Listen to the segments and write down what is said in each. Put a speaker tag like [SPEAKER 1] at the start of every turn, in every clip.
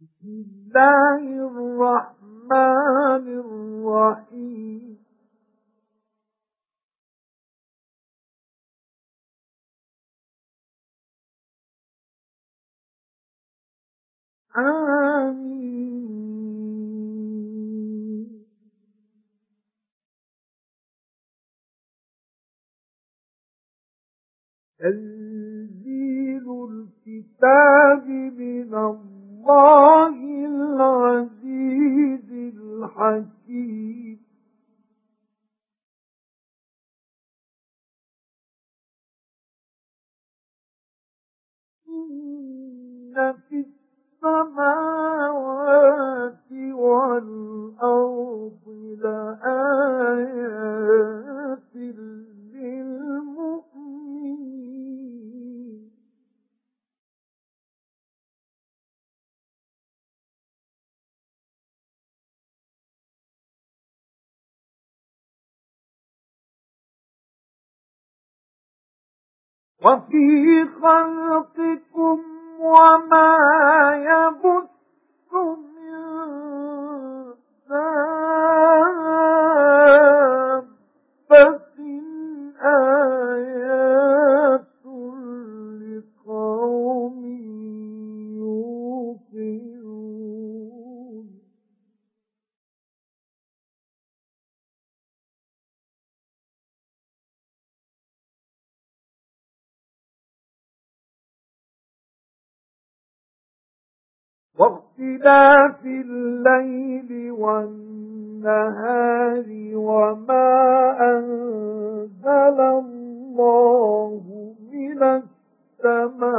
[SPEAKER 1] بسم الله الرحمن الرحيم آمين تنزيل الكتاب من الله العزيز الحكيم. إن في السماوات وفي خلقكم وما واختلاف الليل والنهار وما أنزل الله من السماء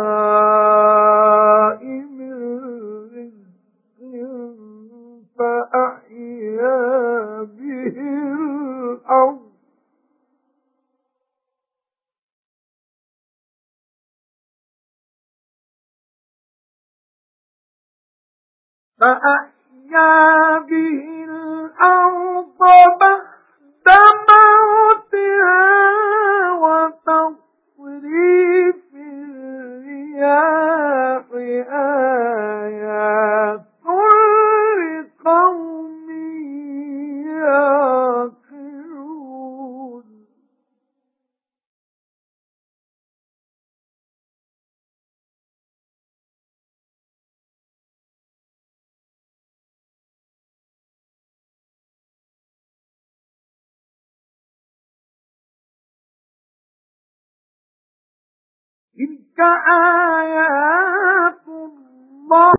[SPEAKER 1] فأحيا به الأرض بعد تلك آيات الله